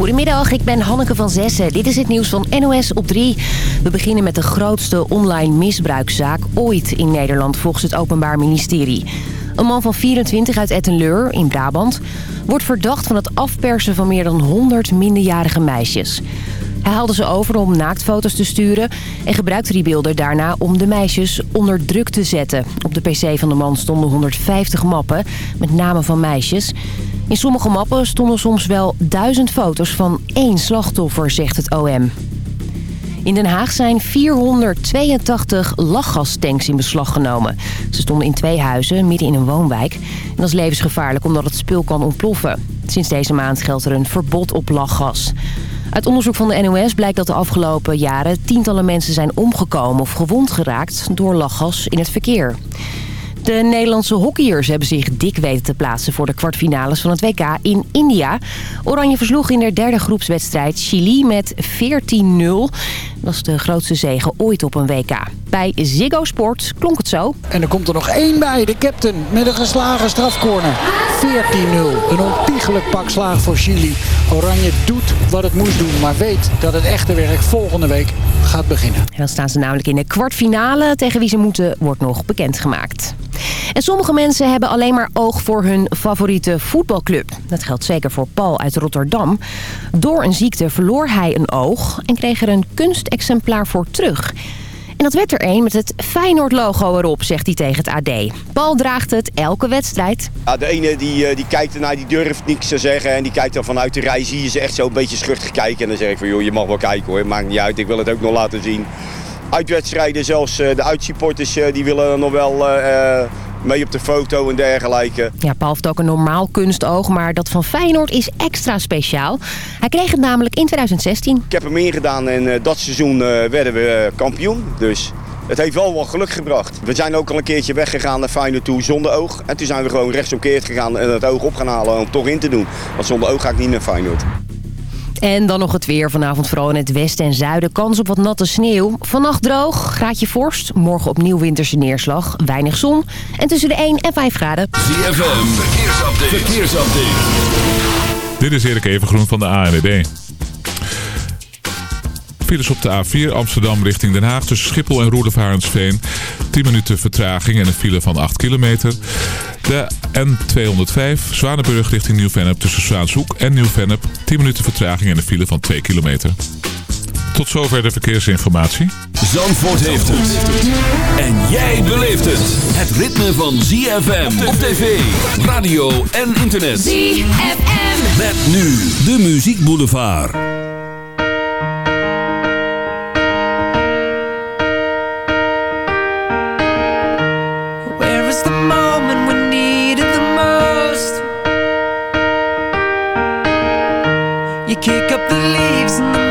Goedemiddag, ik ben Hanneke van Zessen. Dit is het nieuws van NOS op 3. We beginnen met de grootste online misbruikzaak ooit in Nederland volgens het Openbaar Ministerie. Een man van 24 uit Ettenleur in Brabant wordt verdacht van het afpersen van meer dan 100 minderjarige meisjes. Hij haalde ze over om naaktfoto's te sturen en gebruikte die beelden daarna om de meisjes onder druk te zetten. Op de pc van de man stonden 150 mappen met namen van meisjes. In sommige mappen stonden soms wel duizend foto's van één slachtoffer, zegt het OM. In Den Haag zijn 482 lachgastanks in beslag genomen. Ze stonden in twee huizen, midden in een woonwijk. En dat is levensgevaarlijk omdat het spul kan ontploffen. Sinds deze maand geldt er een verbod op lachgas. Uit onderzoek van de NOS blijkt dat de afgelopen jaren tientallen mensen zijn omgekomen of gewond geraakt door lachgas in het verkeer. De Nederlandse hockeyers hebben zich dik weten te plaatsen voor de kwartfinales van het WK in India. Oranje versloeg in de derde groepswedstrijd Chili met 14-0. Dat is de grootste zege ooit op een WK. Bij Ziggo Sport klonk het zo. En er komt er nog één bij, de captain, met een geslagen strafcorner. 14-0. Een ontiegelijk pak slaag voor Chili. Oranje doet wat het moest doen, maar weet dat het echte werk volgende week gaat beginnen. En dan staan ze namelijk in de kwartfinale. Tegen wie ze moeten wordt nog bekendgemaakt. En sommige mensen hebben alleen maar oog voor hun favoriete voetbalclub. Dat geldt zeker voor Paul uit Rotterdam. Door een ziekte verloor hij een oog en kreeg er een kunstexemplaar voor terug. En dat werd er een met het Feyenoord-logo erop, zegt hij tegen het AD. Paul draagt het elke wedstrijd. Ja, de ene die, eh, die kijkt ernaar, die durft niks te zeggen. En die kijkt dan vanuit de rij, zie je ze echt zo een beetje schuchtig kijken. En dan zeg ik van, joh, je mag wel kijken hoor, maakt niet uit. Ik wil het ook nog laten zien. Uitwedstrijden, zelfs eh, de uitsupporters, eh, die willen nog wel mee op de foto en dergelijke. Ja, Paul heeft ook een normaal kunstoog, maar dat van Feyenoord is extra speciaal. Hij kreeg het namelijk in 2016. Ik heb hem ingedaan en dat seizoen werden we kampioen. Dus het heeft wel wat geluk gebracht. We zijn ook al een keertje weggegaan naar Feyenoord toe zonder oog. En toen zijn we gewoon rechtsomkeerd gegaan en het oog op gaan halen om toch in te doen. Want zonder oog ga ik niet naar Feyenoord. En dan nog het weer. Vanavond vooral in het westen en zuiden. Kans op wat natte sneeuw. Vannacht droog, graadje vorst. Morgen opnieuw winterse neerslag. Weinig zon. En tussen de 1 en 5 graden. ZFM, verkeersupdate. verkeersupdate. Dit is Erik Evengroen van de ANWB. Files op de A4 Amsterdam richting Den Haag tussen Schiphol en Roelofarensveen. 10 minuten vertraging en een file van 8 kilometer. De N205 Zwanenburg richting Nieuw-Vennep tussen Zwaanzoek en Nieuw-Vennep. 10 minuten vertraging en een file van 2 kilometer. Tot zover de verkeersinformatie. Zandvoort heeft het. En jij beleeft het. Het ritme van ZFM op tv, radio en internet. ZFM. Met nu de Muziek Boulevard. Up the leaves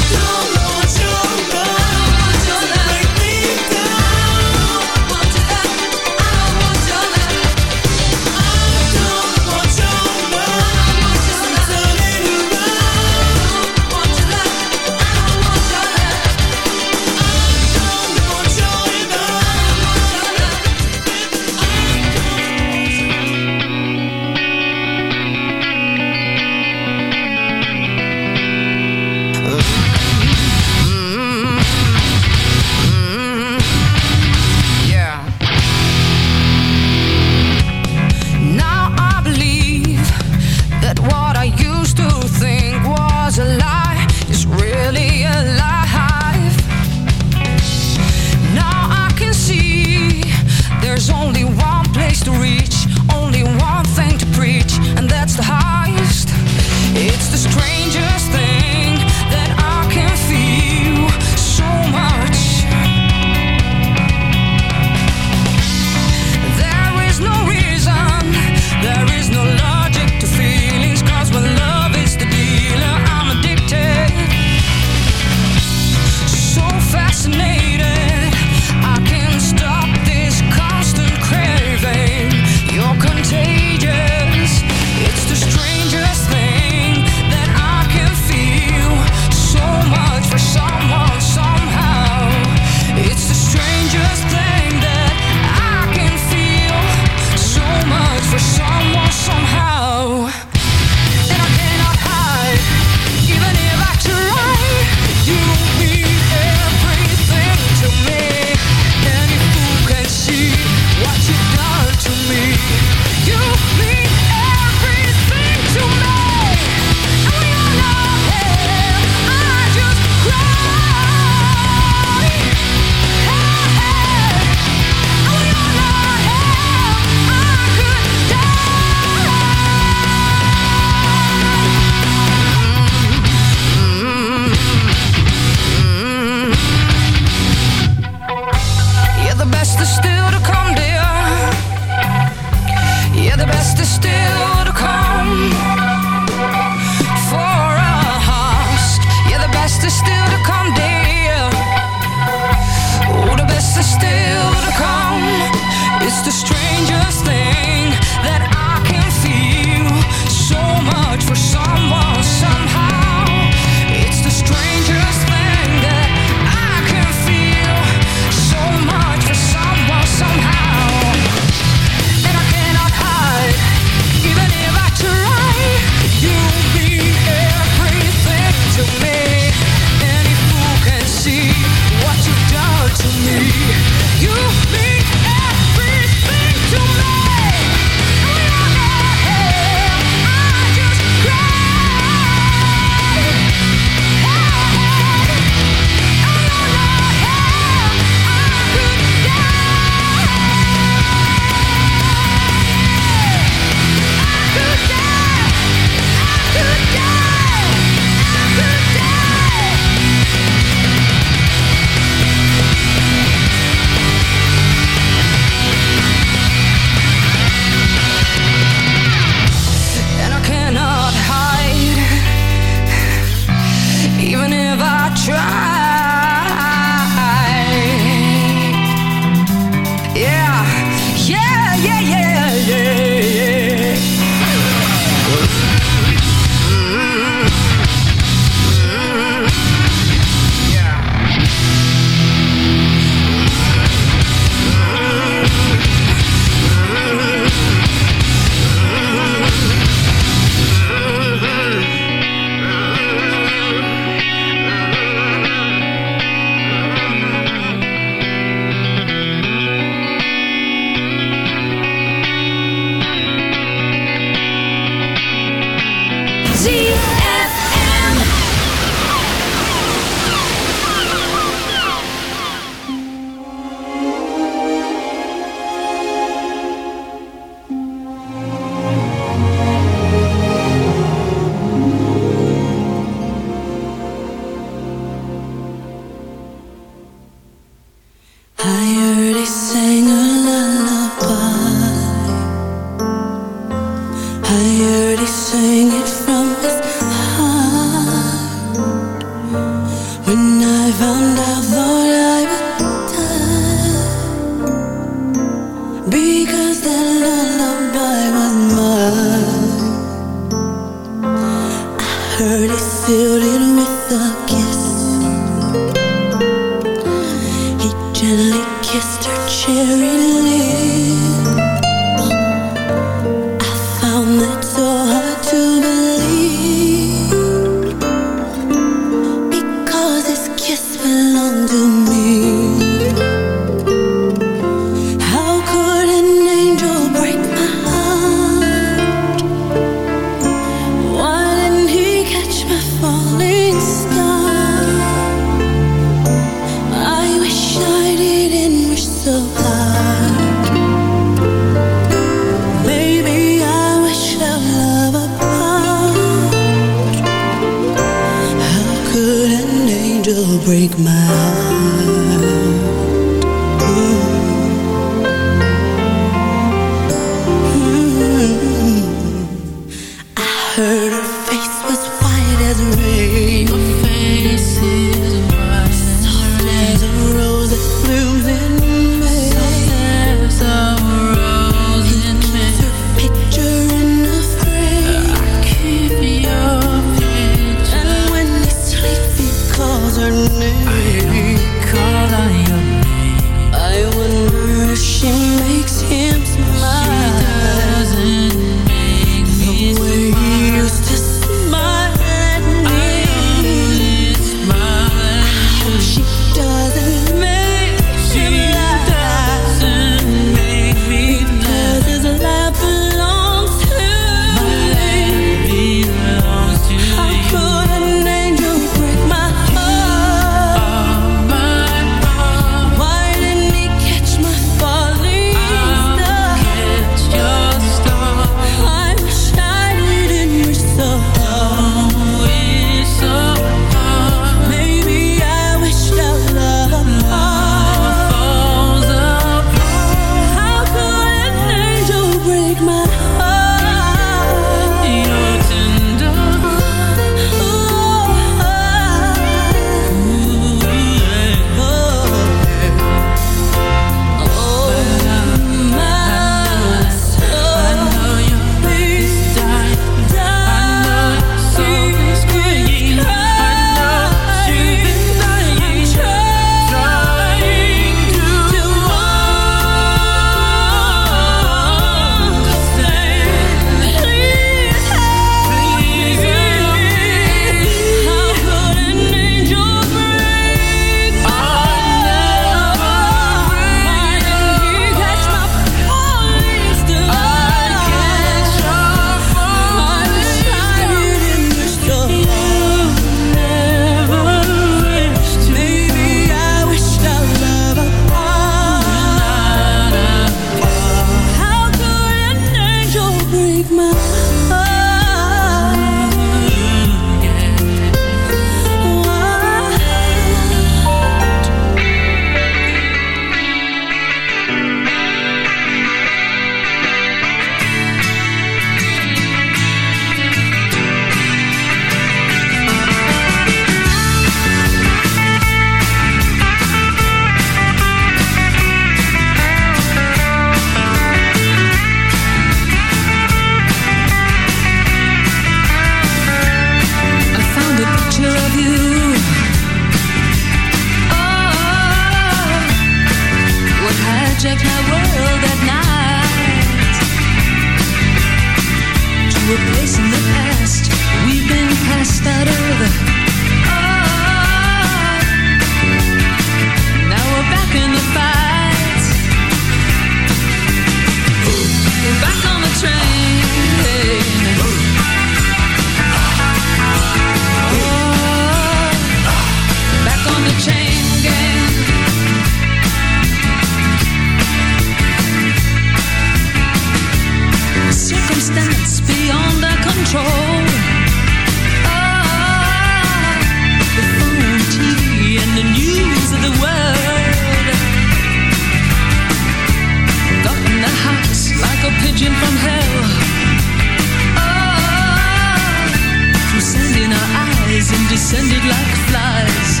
and descended like flies.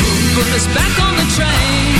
Who put us back on the train?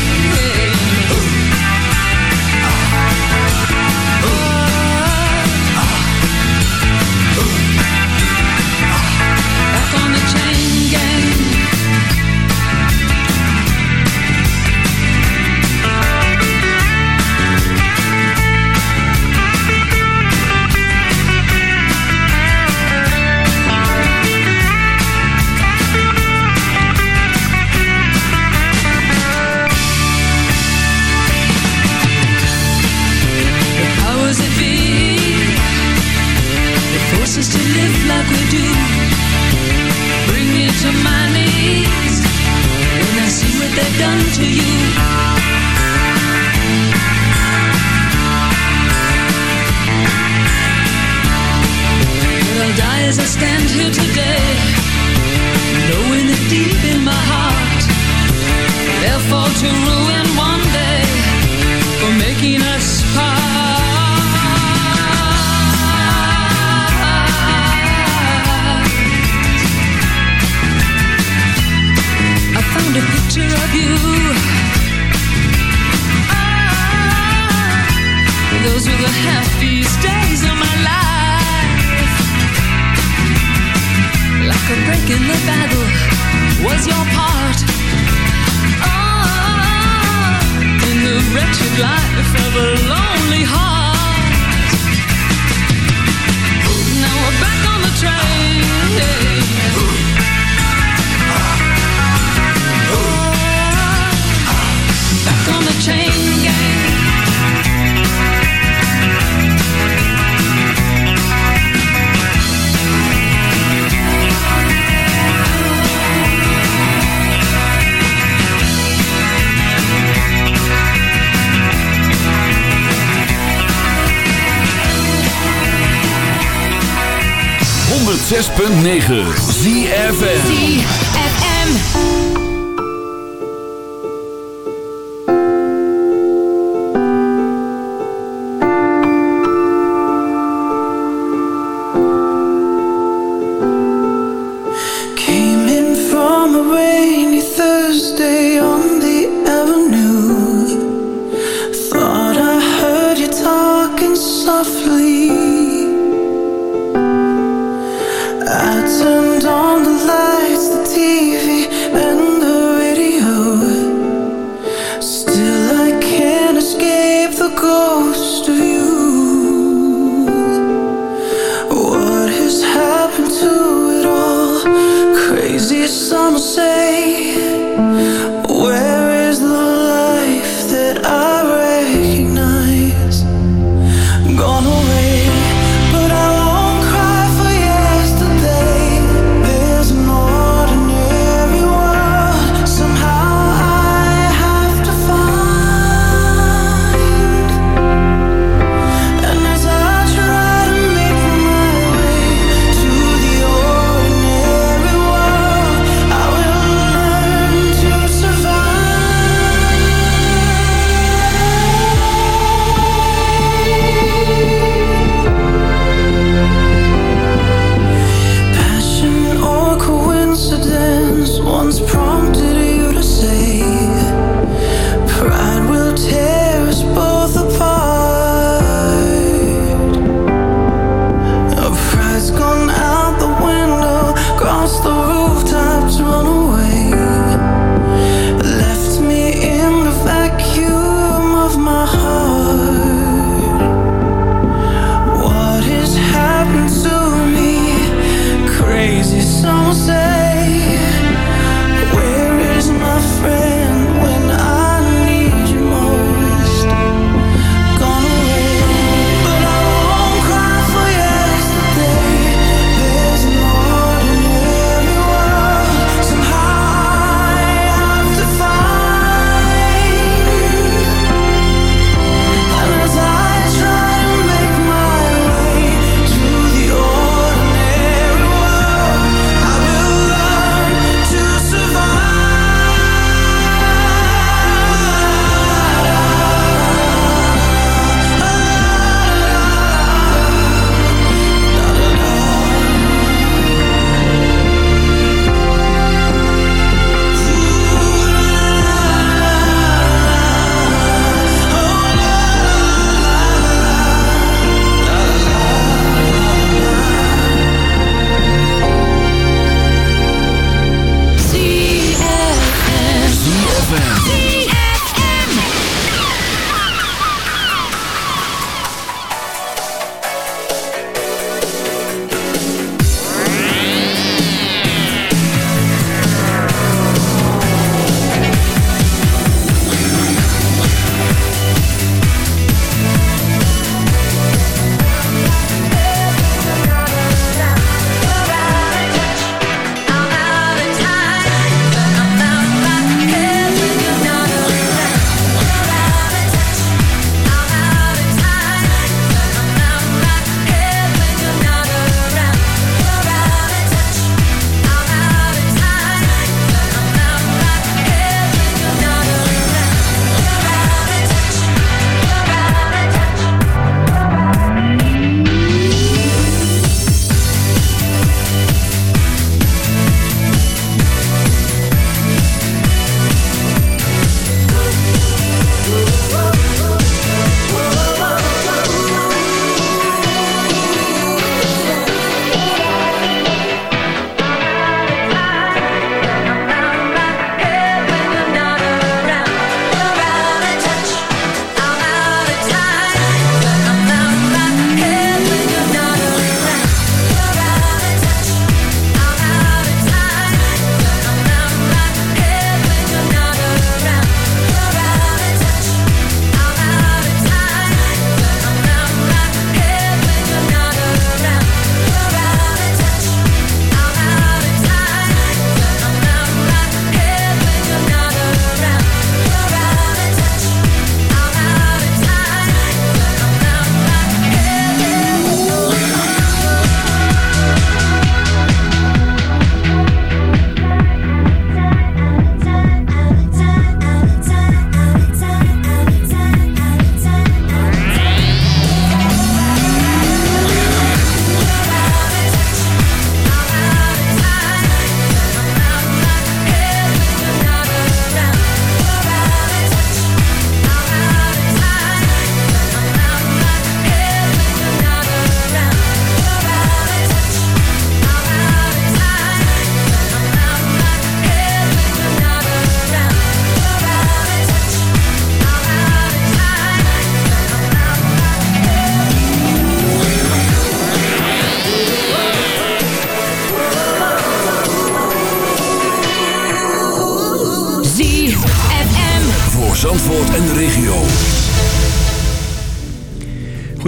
106.9 ZFN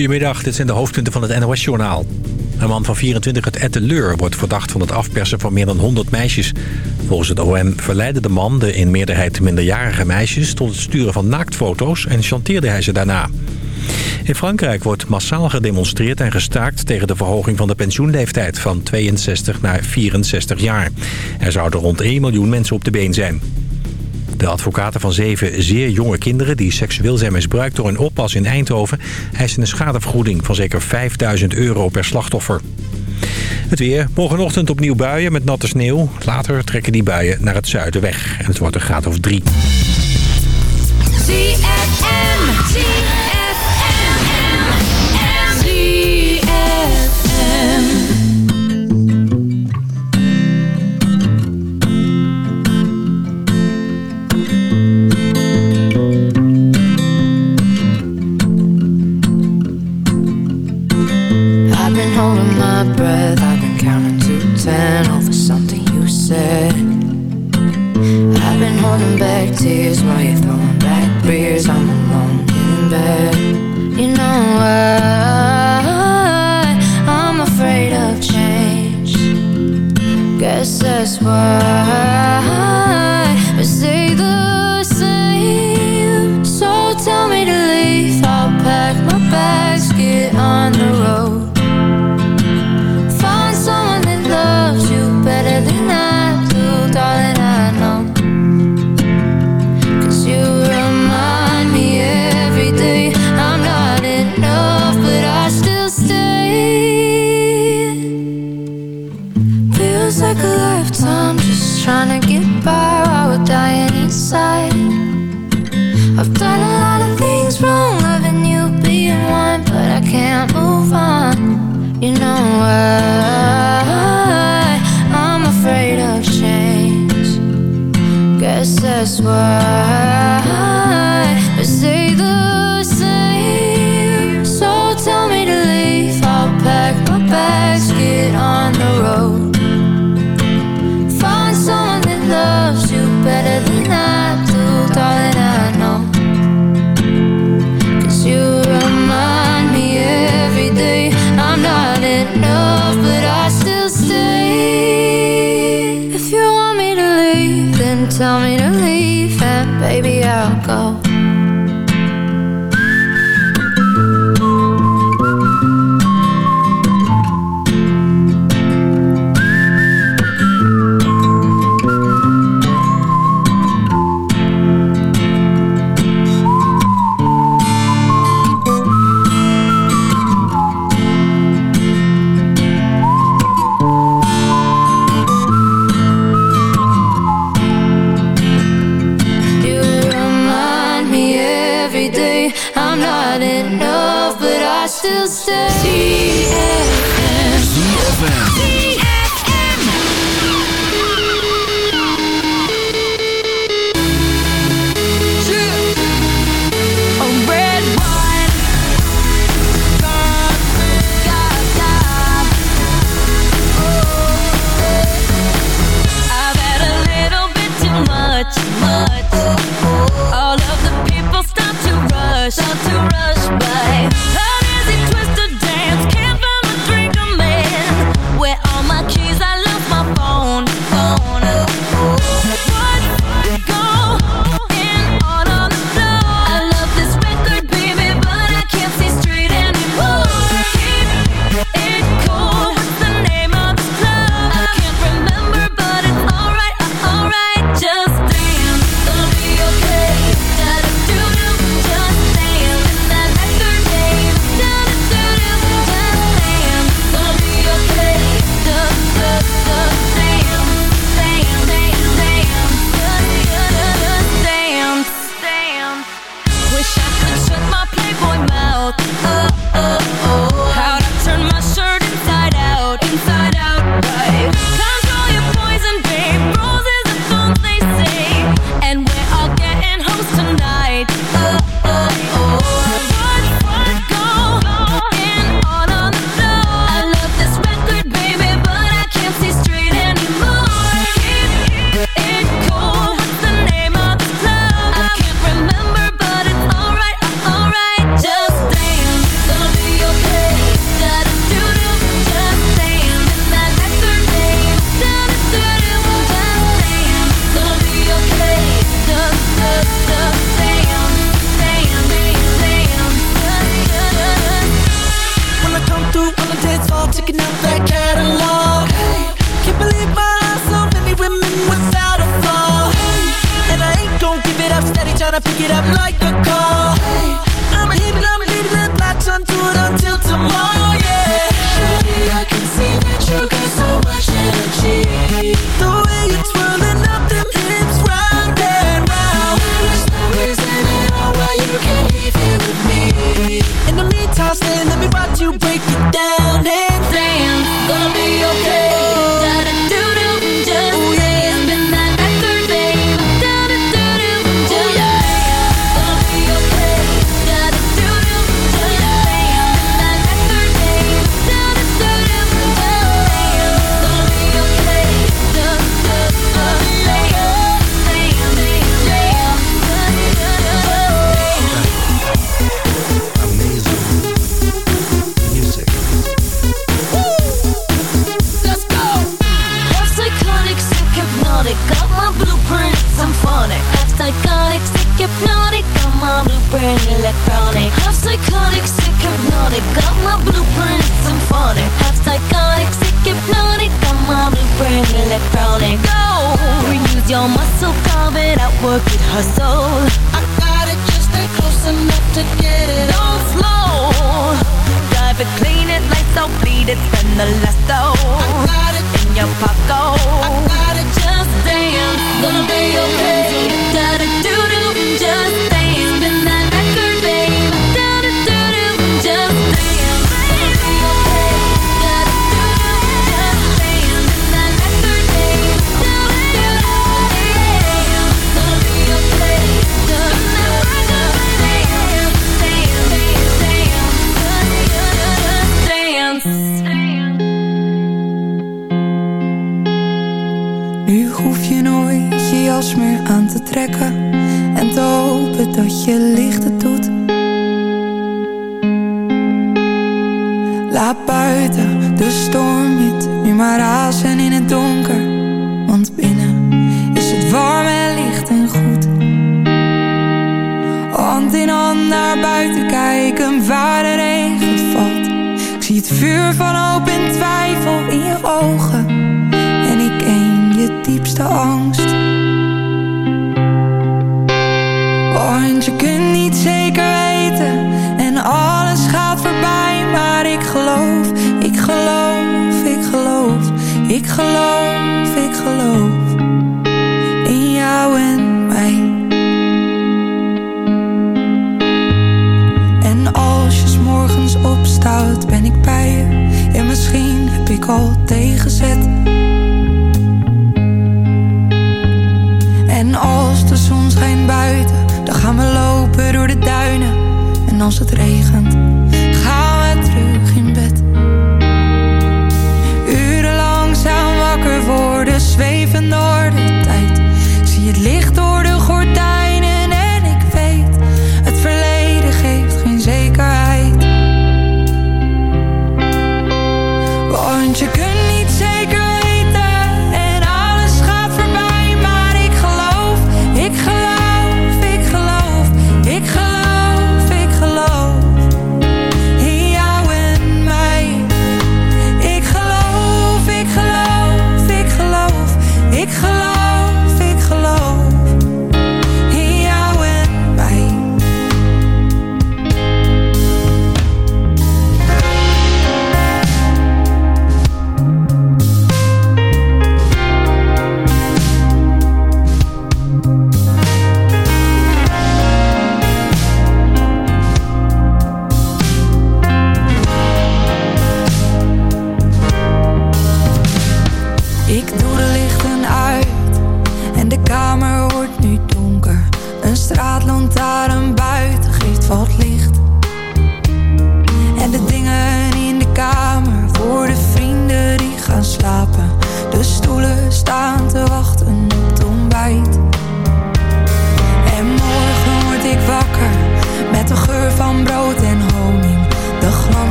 Goedemiddag, dit zijn de hoofdpunten van het NOS-journaal. Een man van 24 uit Etteleur wordt verdacht van het afpersen van meer dan 100 meisjes. Volgens het OM verleidde de man de in meerderheid minderjarige meisjes... tot het sturen van naaktfoto's en chanteerde hij ze daarna. In Frankrijk wordt massaal gedemonstreerd en gestaakt... tegen de verhoging van de pensioenleeftijd van 62 naar 64 jaar. Er zouden rond 1 miljoen mensen op de been zijn. De advocaten van zeven zeer jonge kinderen die seksueel zijn misbruikt door een oppas in Eindhoven eisen een schadevergoeding van zeker 5000 euro per slachtoffer. Het weer. Morgenochtend opnieuw buien met natte sneeuw. Later trekken die buien naar het zuiden weg. En het wordt een graad of drie. this world. voar. Still stay. ZFM.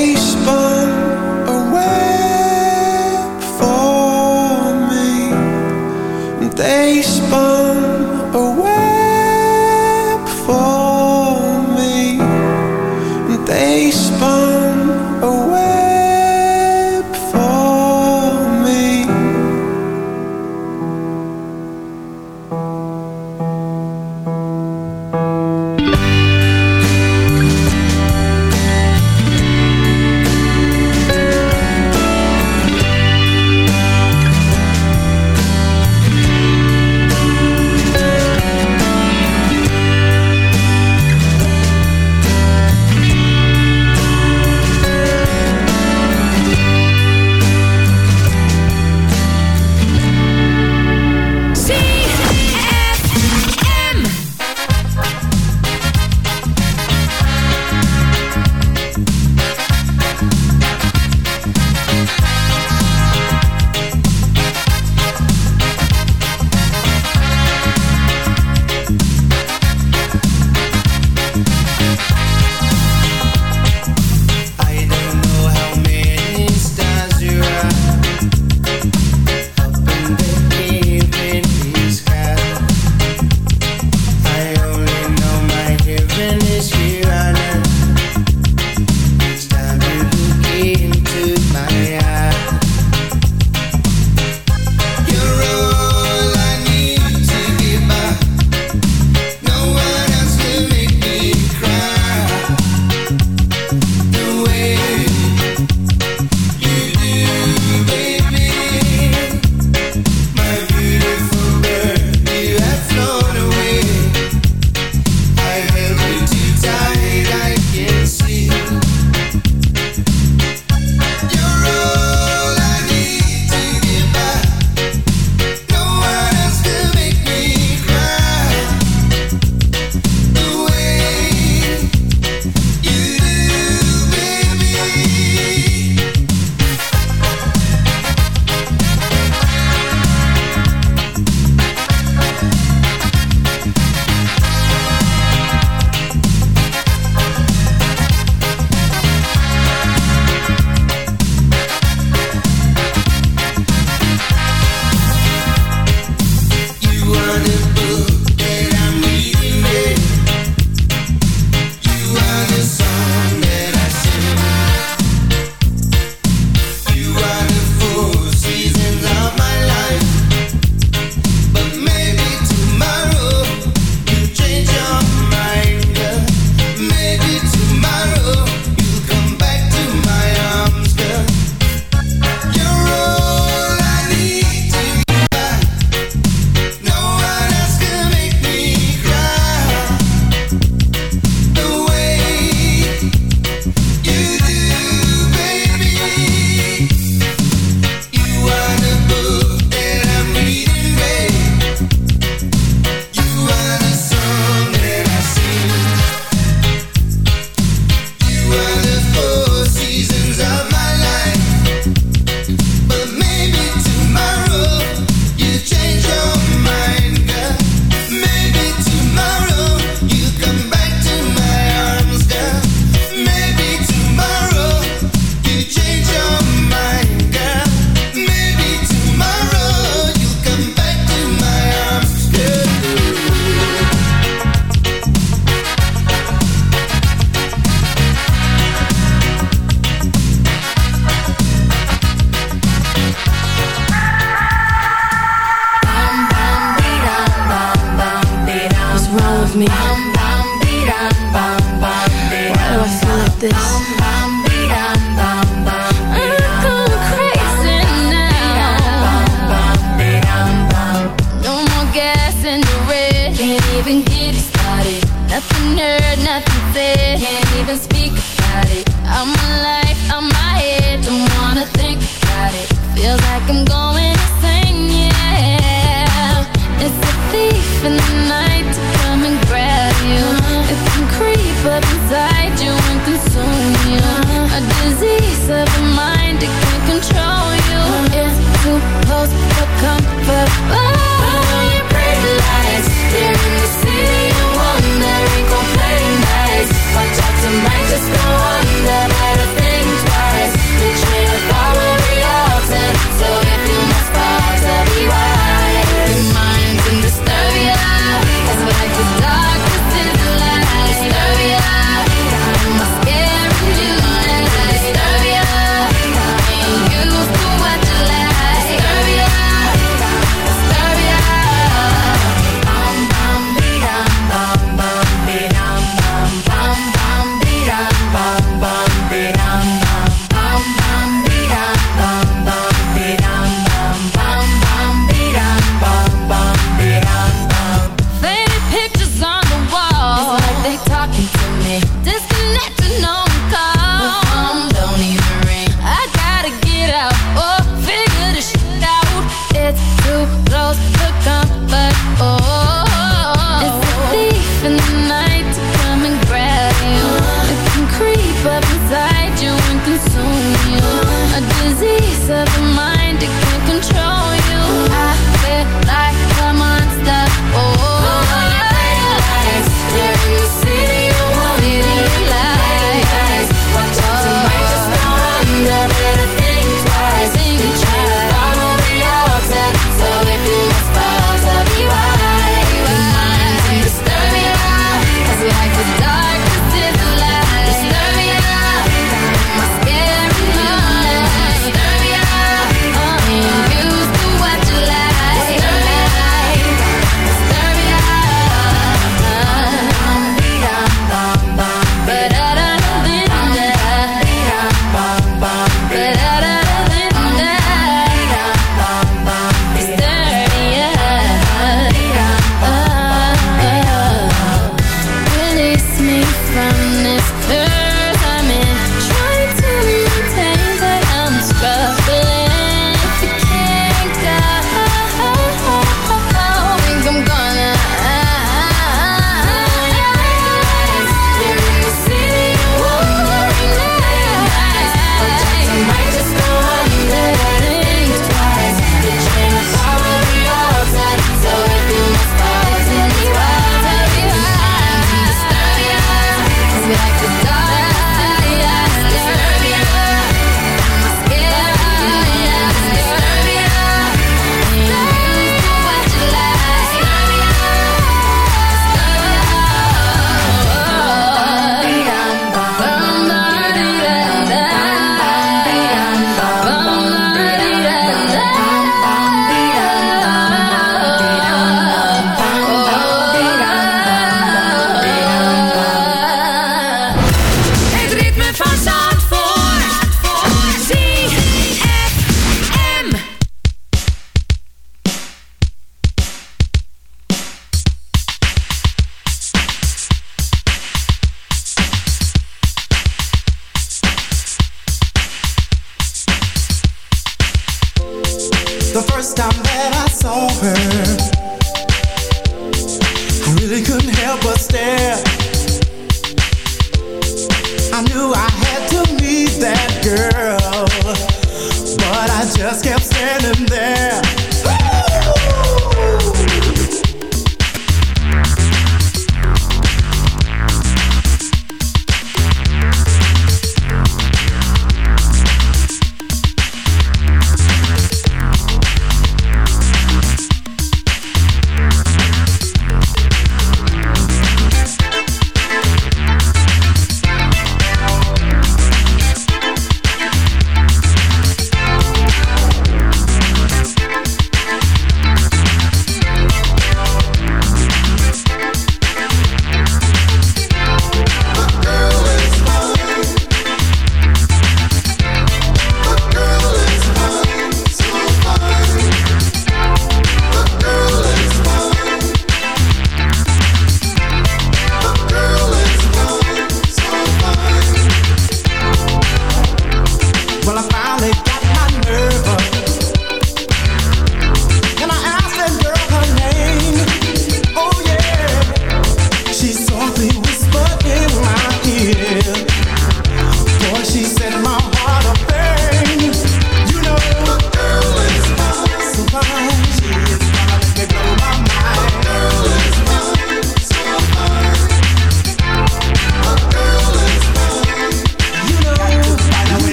baseball.